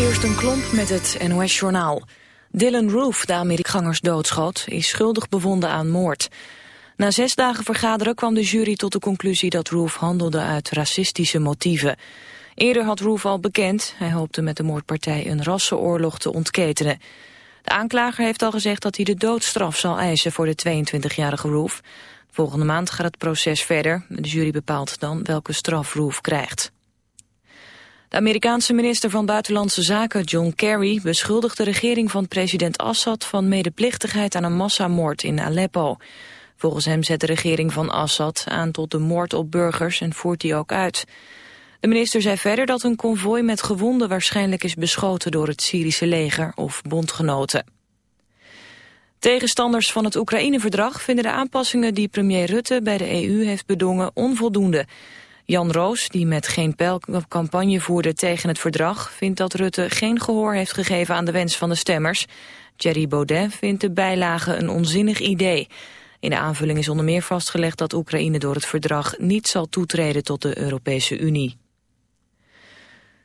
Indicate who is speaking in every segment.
Speaker 1: een Klomp met het NOS-journaal. Dylan Roof, de Amerikangers doodschoot, is schuldig bevonden aan moord. Na zes dagen vergaderen kwam de jury tot de conclusie dat Roof handelde uit racistische motieven. Eerder had Roof al bekend, hij hoopte met de moordpartij een rassenoorlog te ontketenen. De aanklager heeft al gezegd dat hij de doodstraf zal eisen voor de 22-jarige Roof. Volgende maand gaat het proces verder. De jury bepaalt dan welke straf Roof krijgt. De Amerikaanse minister van Buitenlandse Zaken John Kerry beschuldigt de regering van president Assad van medeplichtigheid aan een massamoord in Aleppo. Volgens hem zet de regering van Assad aan tot de moord op burgers en voert die ook uit. De minister zei verder dat een konvooi met gewonden waarschijnlijk is beschoten door het Syrische leger of bondgenoten. Tegenstanders van het Oekraïne-verdrag vinden de aanpassingen die premier Rutte bij de EU heeft bedongen onvoldoende. Jan Roos, die met geen pijl campagne voerde tegen het verdrag... vindt dat Rutte geen gehoor heeft gegeven aan de wens van de stemmers. Thierry Baudet vindt de bijlage een onzinnig idee. In de aanvulling is onder meer vastgelegd dat Oekraïne door het verdrag... niet zal toetreden tot de Europese Unie.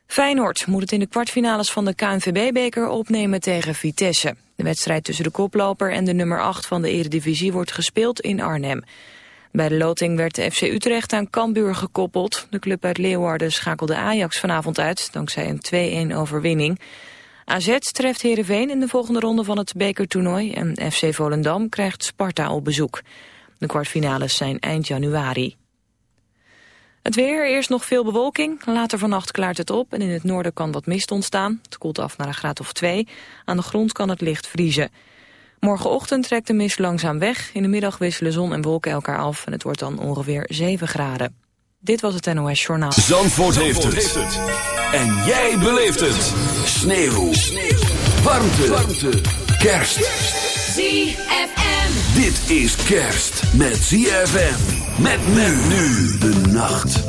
Speaker 1: Feyenoord moet het in de kwartfinales van de KNVB-beker opnemen tegen Vitesse. De wedstrijd tussen de koploper en de nummer 8 van de eredivisie wordt gespeeld in Arnhem. Bij de loting werd de FC Utrecht aan Cambuur gekoppeld. De club uit Leeuwarden schakelde Ajax vanavond uit, dankzij een 2-1 overwinning. AZ treft Heerenveen in de volgende ronde van het bekertoernooi... en FC Volendam krijgt Sparta op bezoek. De kwartfinales zijn eind januari. Het weer, eerst nog veel bewolking. Later vannacht klaart het op en in het noorden kan wat mist ontstaan. Het koelt af naar een graad of twee. Aan de grond kan het licht vriezen. Morgenochtend trekt de mist langzaam weg. In de middag wisselen zon en wolken elkaar af en het wordt dan ongeveer 7 graden. Dit was het NOS Journaal.
Speaker 2: Zandvoort, heeft, het. En jij beleeft het. Sneeuw. Sneeuw. Warmte. Warmte. Kerst.
Speaker 3: ZFM.
Speaker 2: Dit is kerst met ZFM. Met men nu de nacht.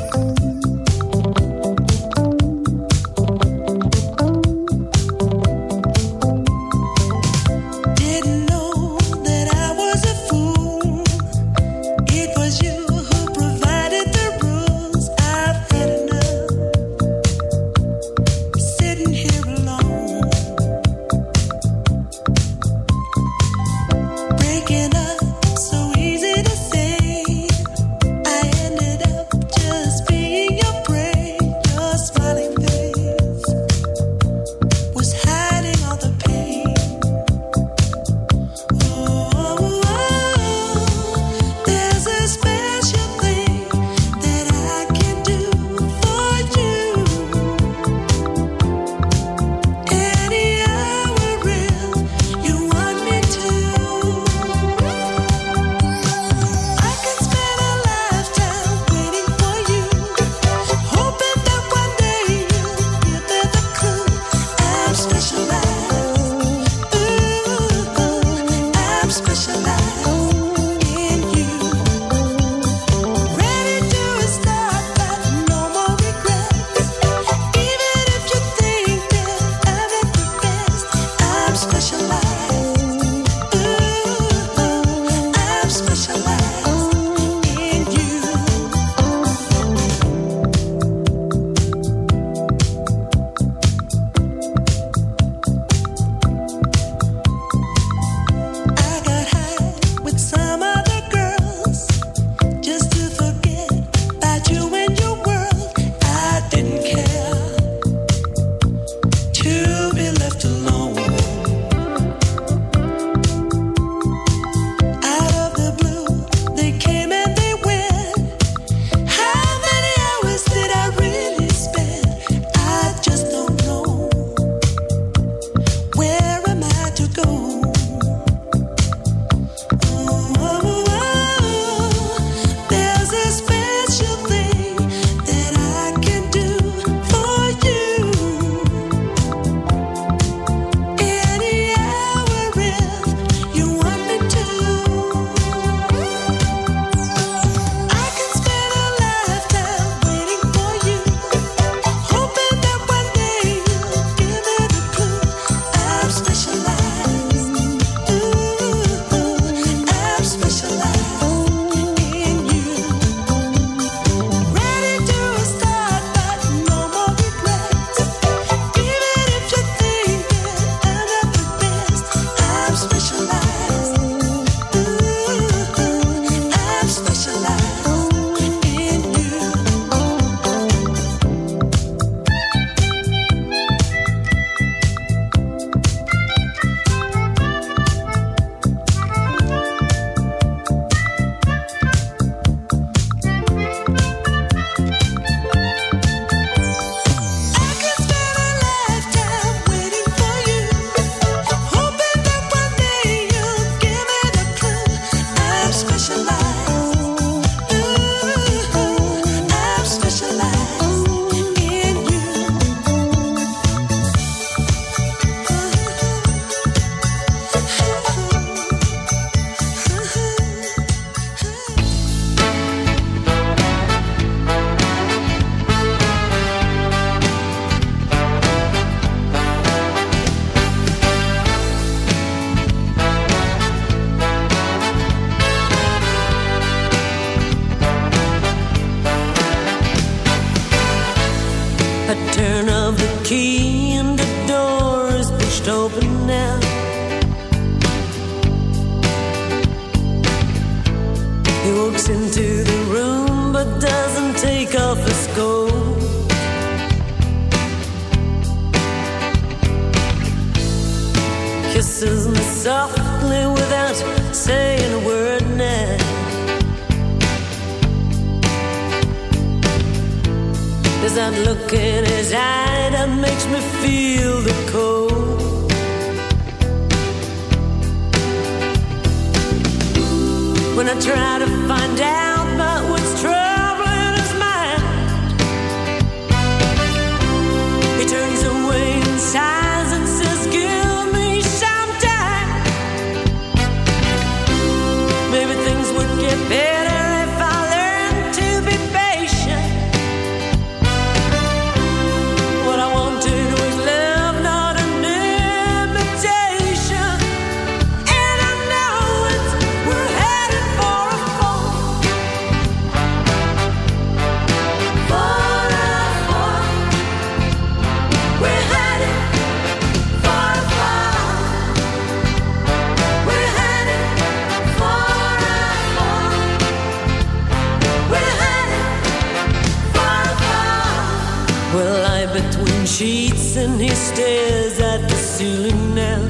Speaker 3: and he stares at the ceiling now.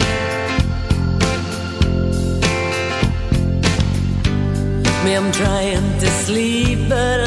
Speaker 3: I'm trying to sleep, but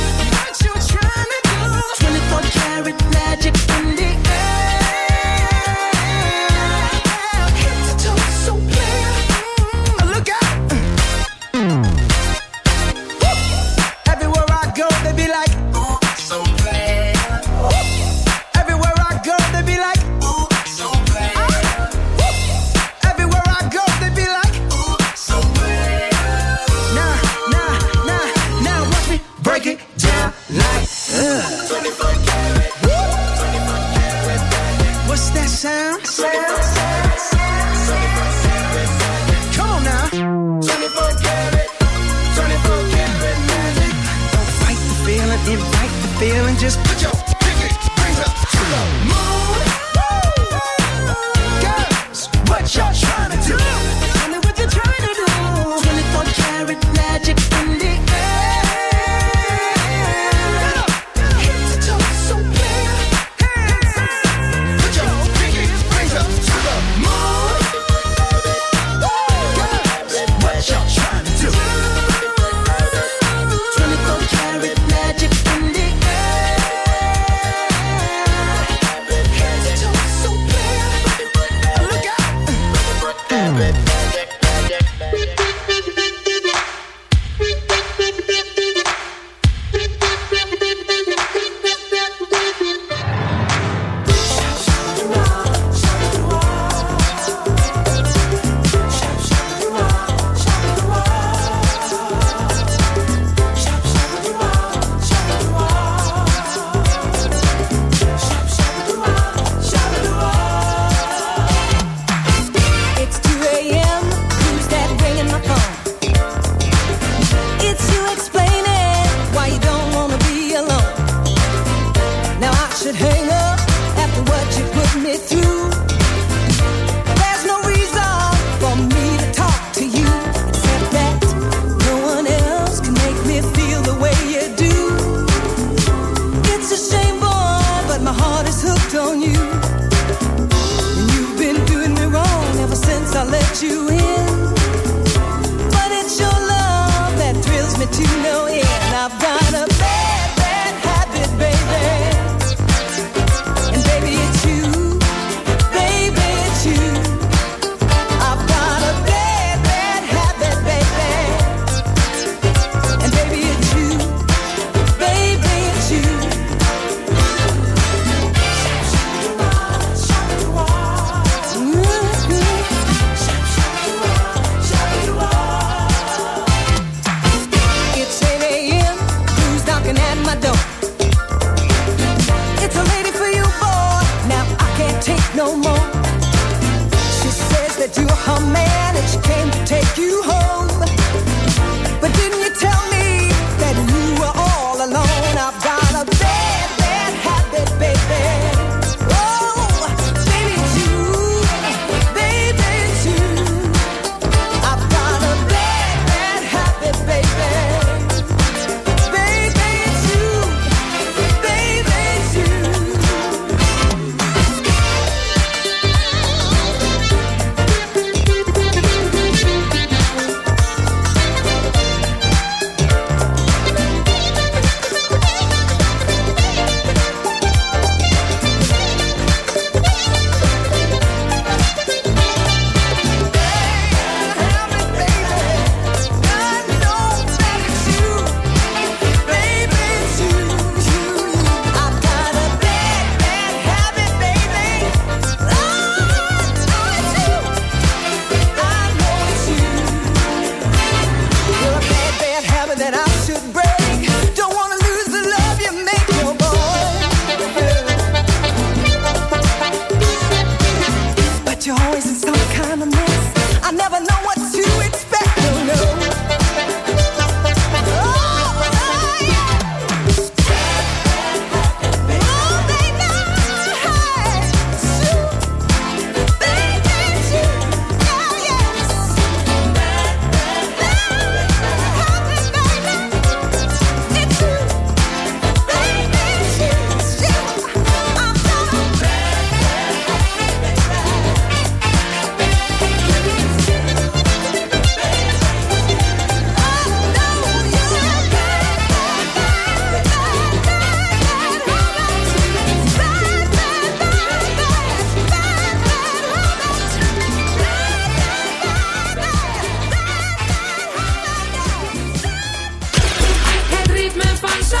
Speaker 4: Ritme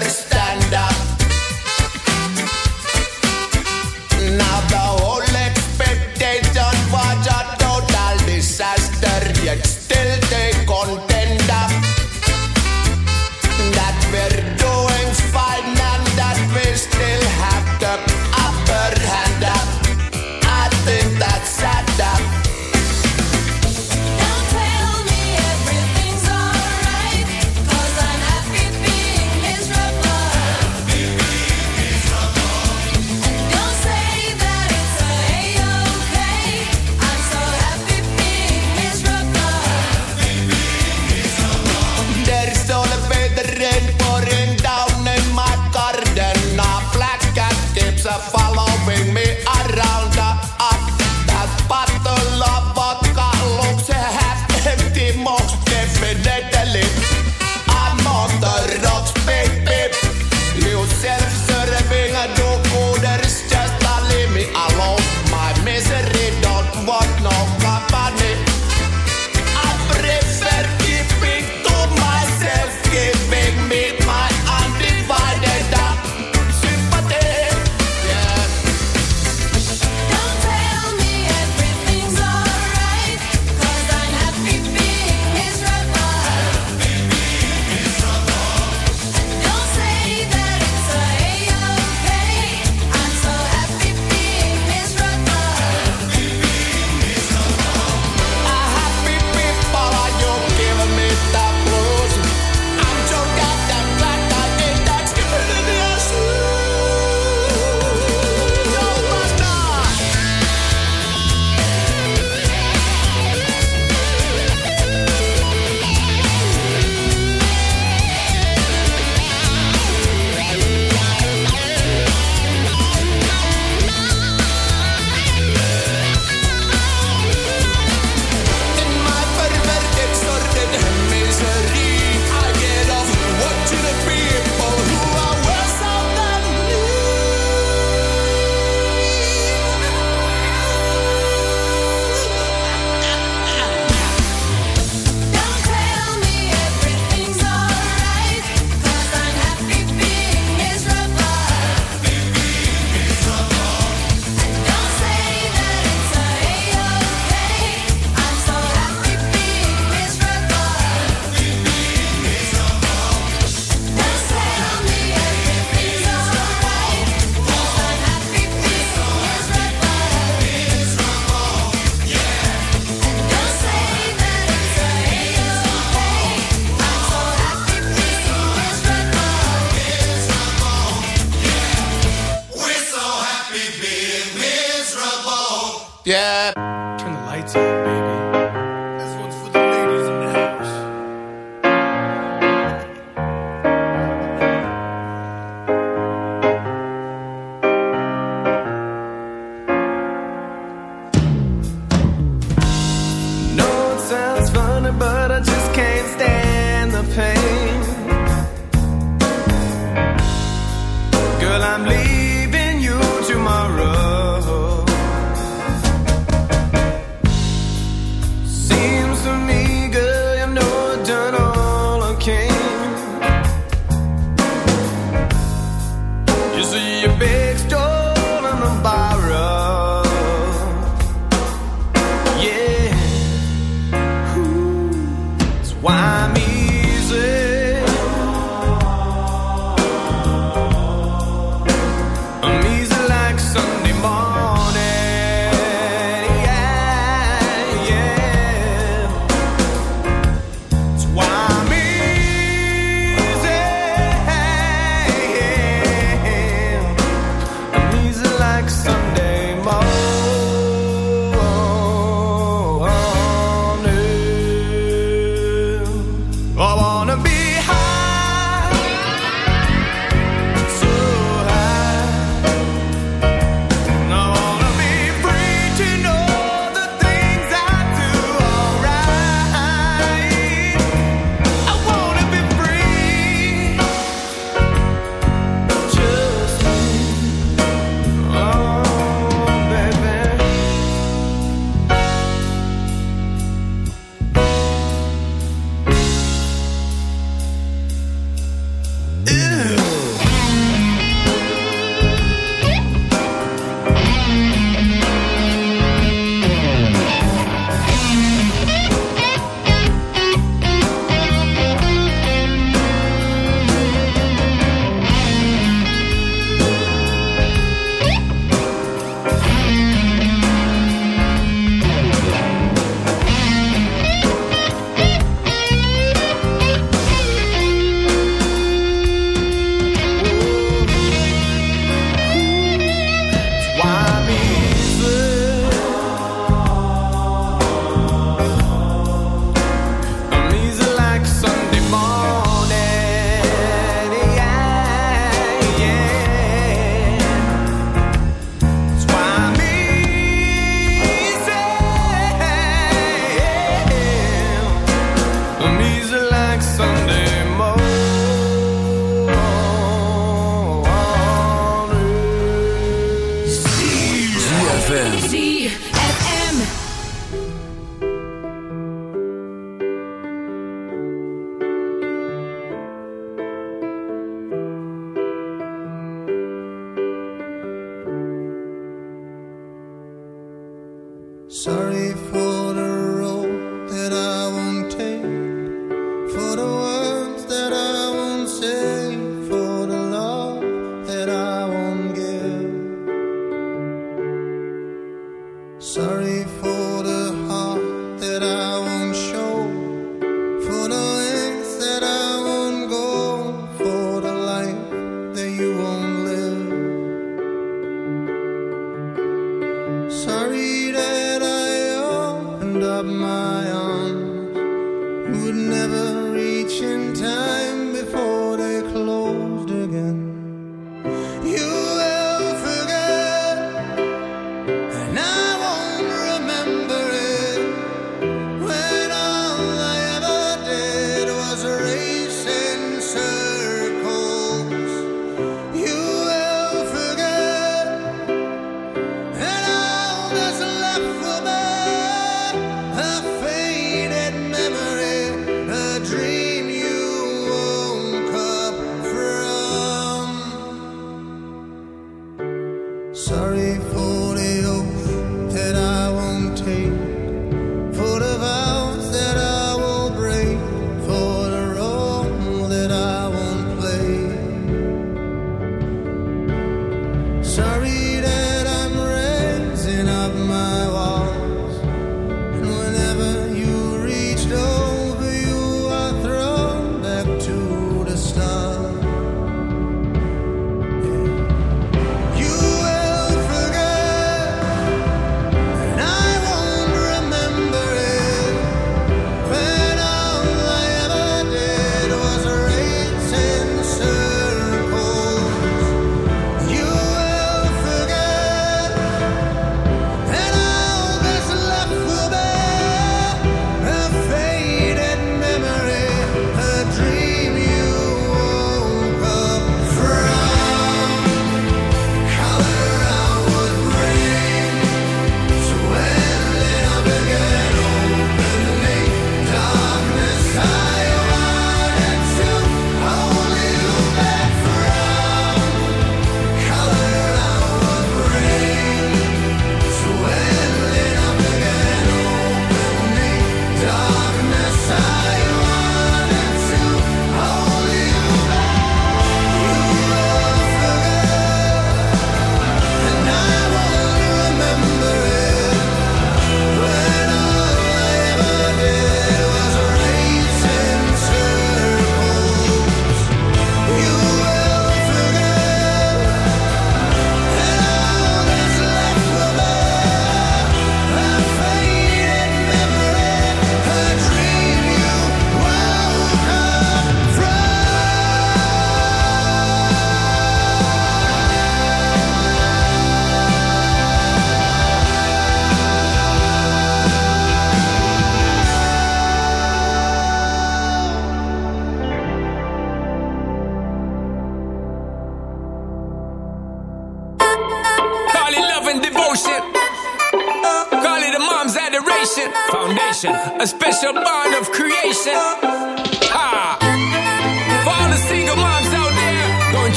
Speaker 5: Understand.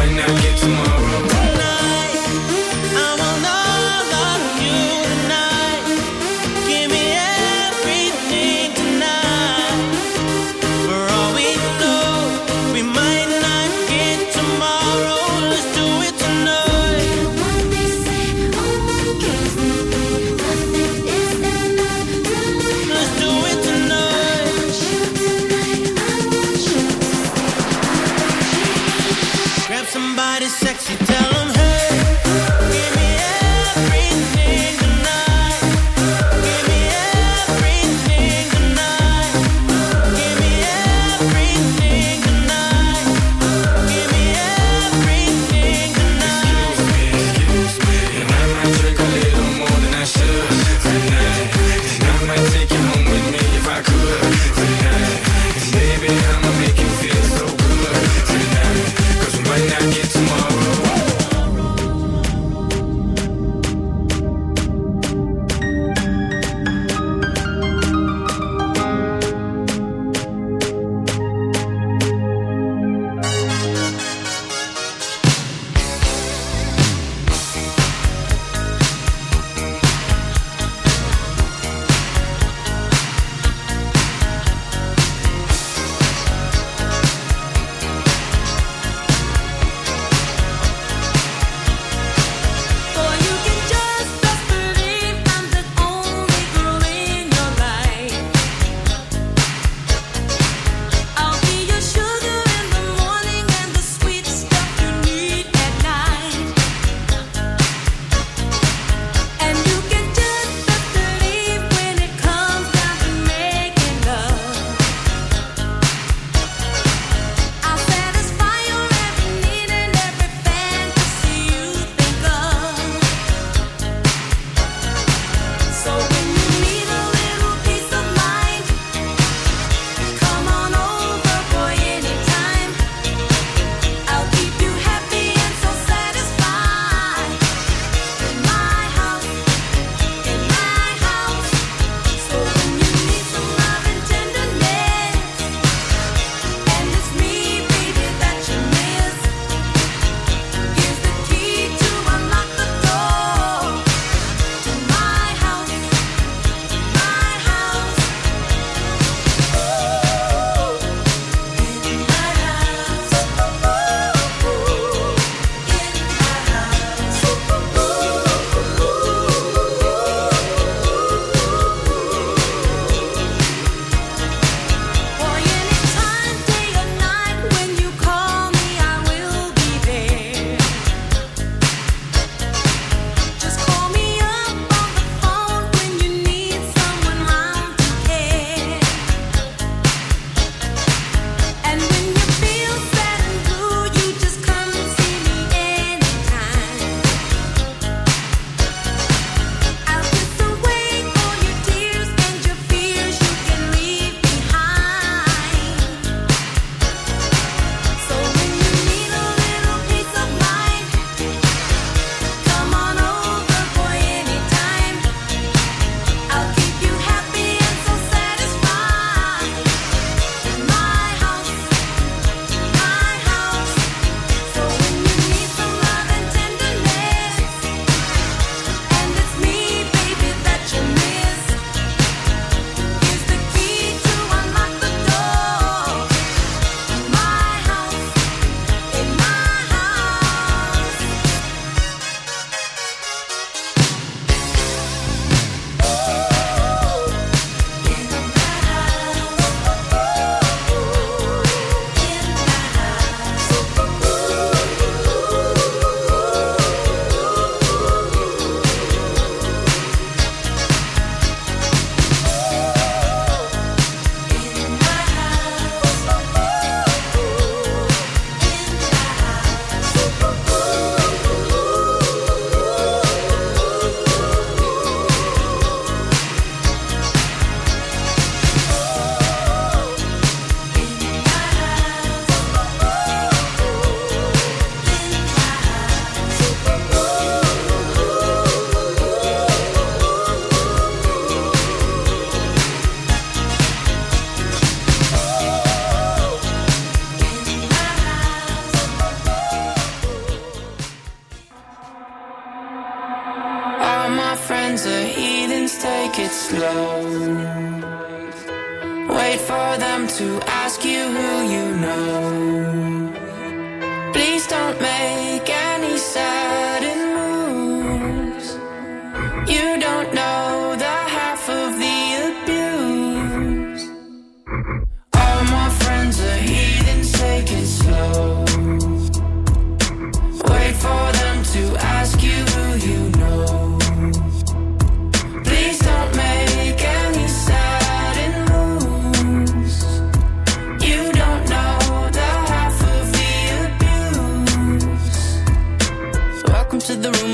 Speaker 6: Might not get tomorrow.